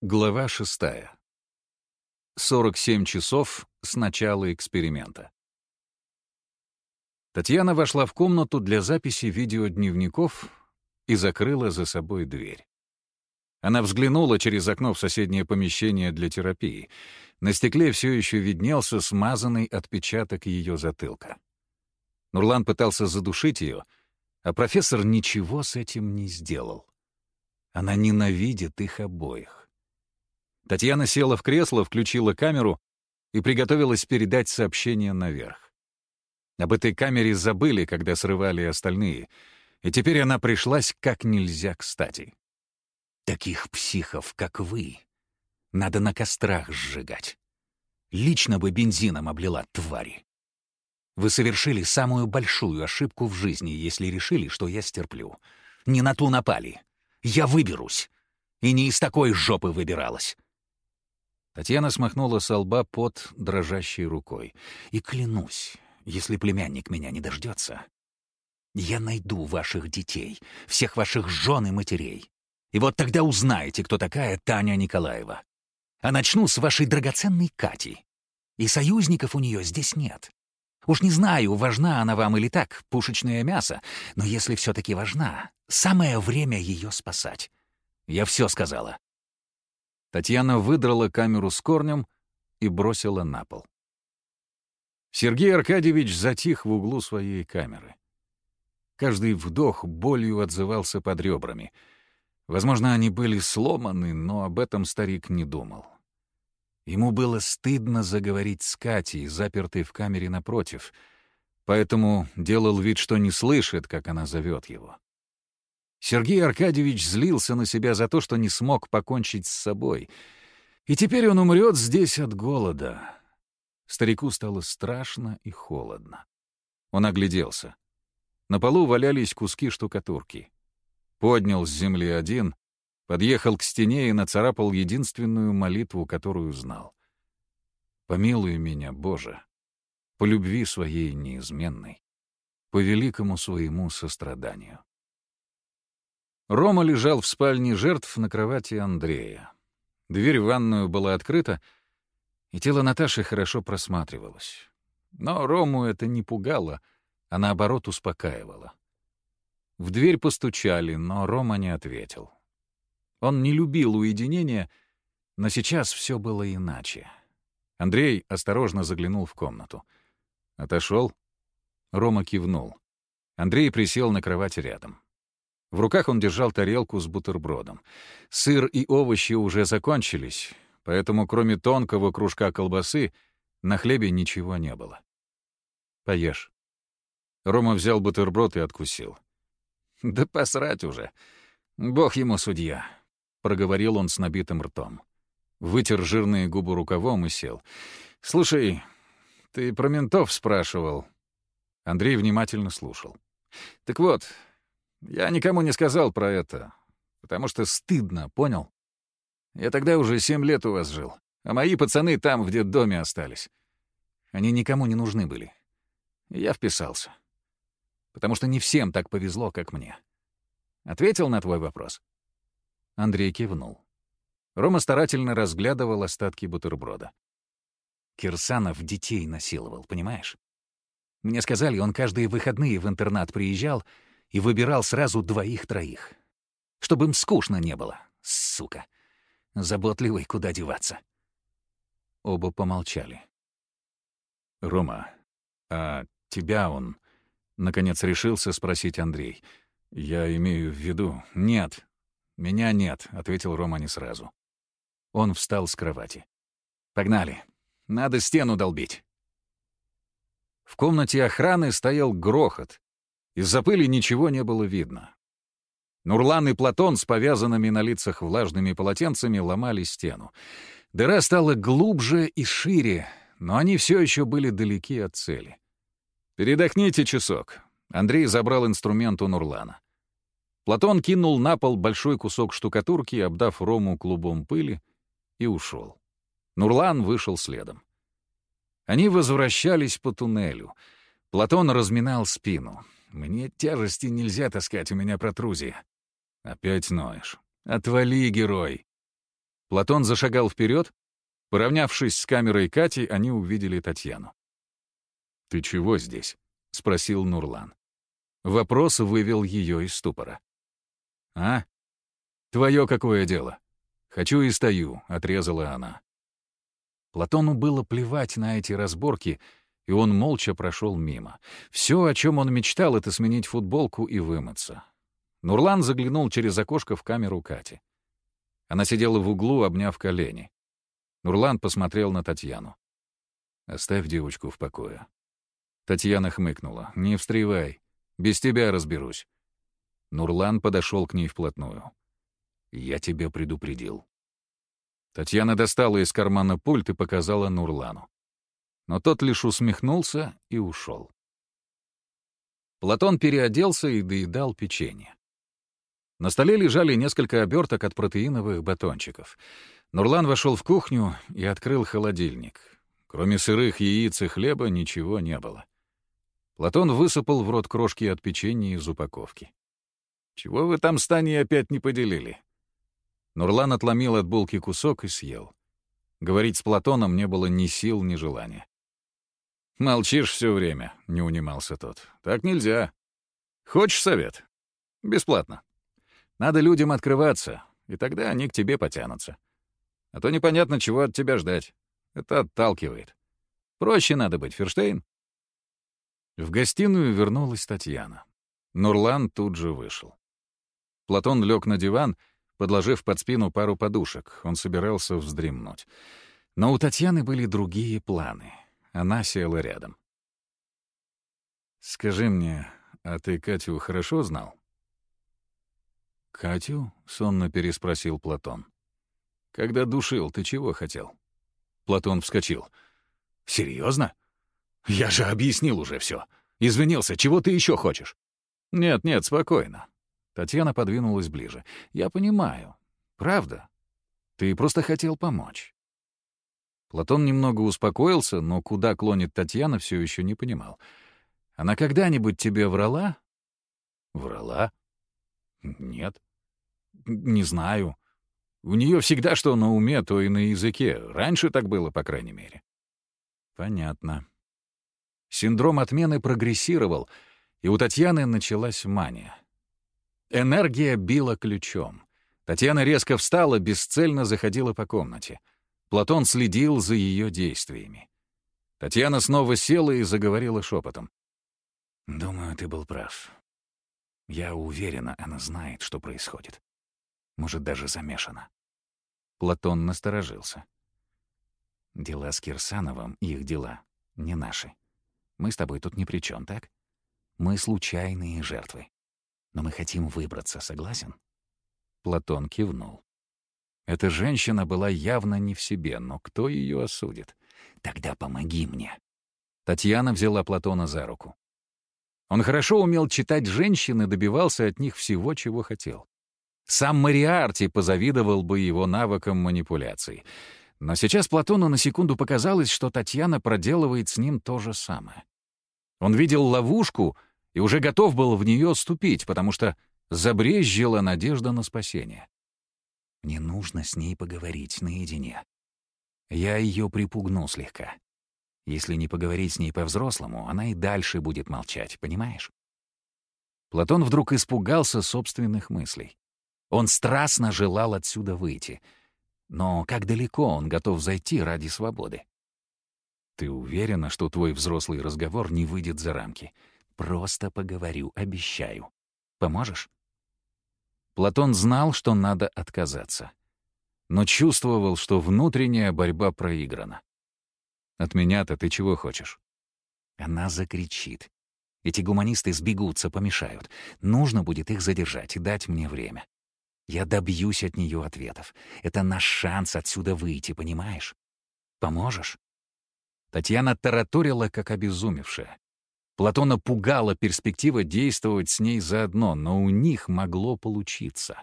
Глава шестая. 47 часов с начала эксперимента. Татьяна вошла в комнату для записи видеодневников и закрыла за собой дверь. Она взглянула через окно в соседнее помещение для терапии. На стекле все еще виднелся смазанный отпечаток ее затылка. Нурлан пытался задушить ее, а профессор ничего с этим не сделал. Она ненавидит их обоих. Татьяна села в кресло, включила камеру и приготовилась передать сообщение наверх. Об этой камере забыли, когда срывали остальные, и теперь она пришлась как нельзя кстати. «Таких психов, как вы, надо на кострах сжигать. Лично бы бензином облила твари. Вы совершили самую большую ошибку в жизни, если решили, что я стерплю. Не на ту напали. Я выберусь. И не из такой жопы выбиралась. Татьяна смахнула со лба под дрожащей рукой. «И клянусь, если племянник меня не дождется, я найду ваших детей, всех ваших жен и матерей. И вот тогда узнаете, кто такая Таня Николаева. А начну с вашей драгоценной Кати. И союзников у нее здесь нет. Уж не знаю, важна она вам или так, пушечное мясо, но если все-таки важна, самое время ее спасать. Я все сказала. Татьяна выдрала камеру с корнем и бросила на пол. Сергей Аркадьевич затих в углу своей камеры. Каждый вдох болью отзывался под ребрами. Возможно, они были сломаны, но об этом старик не думал. Ему было стыдно заговорить с Катей, запертой в камере напротив, поэтому делал вид, что не слышит, как она зовет его. Сергей Аркадьевич злился на себя за то, что не смог покончить с собой. И теперь он умрет здесь от голода. Старику стало страшно и холодно. Он огляделся. На полу валялись куски штукатурки. Поднял с земли один, подъехал к стене и нацарапал единственную молитву, которую знал. «Помилуй меня, Боже, по любви своей неизменной, по великому своему состраданию». Рома лежал в спальне жертв на кровати Андрея. Дверь в ванную была открыта, и тело Наташи хорошо просматривалось. Но Рому это не пугало, а наоборот успокаивало. В дверь постучали, но Рома не ответил. Он не любил уединения, но сейчас все было иначе. Андрей осторожно заглянул в комнату. «Отошел?» Рома кивнул. Андрей присел на кровати рядом. В руках он держал тарелку с бутербродом. Сыр и овощи уже закончились, поэтому кроме тонкого кружка колбасы на хлебе ничего не было. «Поешь». Рома взял бутерброд и откусил. «Да посрать уже. Бог ему судья», — проговорил он с набитым ртом. Вытер жирные губы рукавом и сел. «Слушай, ты про ментов спрашивал?» Андрей внимательно слушал. «Так вот, я никому не сказал про это, потому что стыдно, понял? Я тогда уже семь лет у вас жил, а мои пацаны там в детдоме остались. Они никому не нужны были. я вписался. Потому что не всем так повезло, как мне. Ответил на твой вопрос?» Андрей кивнул. Рома старательно разглядывал остатки бутерброда. Кирсанов детей насиловал, понимаешь? Мне сказали, он каждые выходные в интернат приезжал — и выбирал сразу двоих-троих. Чтобы им скучно не было, сука. Заботливый, куда деваться. Оба помолчали. «Рома, а тебя он...» Наконец решился спросить Андрей. «Я имею в виду...» «Нет, меня нет», — ответил Рома не сразу. Он встал с кровати. «Погнали. Надо стену долбить». В комнате охраны стоял грохот, из-за пыли ничего не было видно. Нурлан и Платон с повязанными на лицах влажными полотенцами ломали стену. Дыра стала глубже и шире, но они все еще были далеки от цели. «Передохните часок». Андрей забрал инструмент у Нурлана. Платон кинул на пол большой кусок штукатурки, обдав Рому клубом пыли, и ушел. Нурлан вышел следом. Они возвращались по туннелю. Платон разминал спину. Мне тяжести нельзя таскать, у меня протрузия. Опять ноешь. Отвали, герой. Платон зашагал вперед. Поравнявшись с камерой Кати, они увидели Татьяну. «Ты чего здесь?» — спросил Нурлан. Вопрос вывел ее из ступора. «А? Твое какое дело? Хочу и стою», — отрезала она. Платону было плевать на эти разборки, и он молча прошел мимо. Все, о чем он мечтал, — это сменить футболку и вымыться. Нурлан заглянул через окошко в камеру Кати. Она сидела в углу, обняв колени. Нурлан посмотрел на Татьяну. «Оставь девочку в покое». Татьяна хмыкнула. «Не встревай. Без тебя разберусь». Нурлан подошел к ней вплотную. «Я тебя предупредил». Татьяна достала из кармана пульт и показала Нурлану. Но тот лишь усмехнулся и ушел. Платон переоделся и доедал печенье. На столе лежали несколько оберток от протеиновых батончиков. Нурлан вошел в кухню и открыл холодильник. Кроме сырых яиц и хлеба ничего не было. Платон высыпал в рот крошки от печенья из упаковки. «Чего вы там с Таней опять не поделили?» Нурлан отломил от булки кусок и съел. Говорить с Платоном не было ни сил, ни желания. «Молчишь все время», — не унимался тот. «Так нельзя. Хочешь совет? Бесплатно. Надо людям открываться, и тогда они к тебе потянутся. А то непонятно, чего от тебя ждать. Это отталкивает. Проще надо быть, Ферштейн. В гостиную вернулась Татьяна. Нурлан тут же вышел. Платон лег на диван, подложив под спину пару подушек. Он собирался вздремнуть. Но у Татьяны были другие планы. Она села рядом. «Скажи мне, а ты Катю хорошо знал?» «Катю?» — сонно переспросил Платон. «Когда душил, ты чего хотел?» Платон вскочил. «Серьезно? Я же объяснил уже все. Извинился, чего ты еще хочешь?» «Нет, нет, спокойно». Татьяна подвинулась ближе. «Я понимаю. Правда. Ты просто хотел помочь». Платон немного успокоился, но куда клонит Татьяна, все еще не понимал. «Она когда-нибудь тебе врала?» «Врала?» Нет. Не знаю. У нее всегда что на уме, то и на языке. Раньше так было, по крайней мере. Понятно. Синдром отмены прогрессировал, и у Татьяны началась мания. Энергия била ключом. Татьяна резко встала, бесцельно заходила по комнате. Платон следил за ее действиями. Татьяна снова села и заговорила шепотом. «Думаю, ты был прав. Я уверена, она знает, что происходит. Может, даже замешана. Платон насторожился. Дела с Кирсановым, их дела, не наши. Мы с тобой тут ни при чем, так? Мы случайные жертвы. Но мы хотим выбраться, согласен? Платон кивнул. Эта женщина была явно не в себе, но кто ее осудит? Тогда помоги мне. Татьяна взяла Платона за руку. Он хорошо умел читать женщин и добивался от них всего, чего хотел. Сам Мариарти позавидовал бы его навыкам манипуляций. Но сейчас Платону на секунду показалось, что Татьяна проделывает с ним то же самое. Он видел ловушку и уже готов был в нее ступить, потому что забрезжила надежда на спасение. Мне нужно с ней поговорить наедине. Я ее припугнул слегка. Если не поговорить с ней по-взрослому, она и дальше будет молчать, понимаешь? Платон вдруг испугался собственных мыслей. Он страстно желал отсюда выйти. Но как далеко он готов зайти ради свободы? Ты уверена, что твой взрослый разговор не выйдет за рамки? Просто поговорю, обещаю. Поможешь? Платон знал, что надо отказаться. Но чувствовал, что внутренняя борьба проиграна. От меня-то ты чего хочешь?» Она закричит. Эти гуманисты сбегутся, помешают. Нужно будет их задержать и дать мне время. Я добьюсь от нее ответов. Это наш шанс отсюда выйти, понимаешь? Поможешь?» Татьяна тараторила, как обезумевшая. Платона пугала перспектива действовать с ней заодно, но у них могло получиться.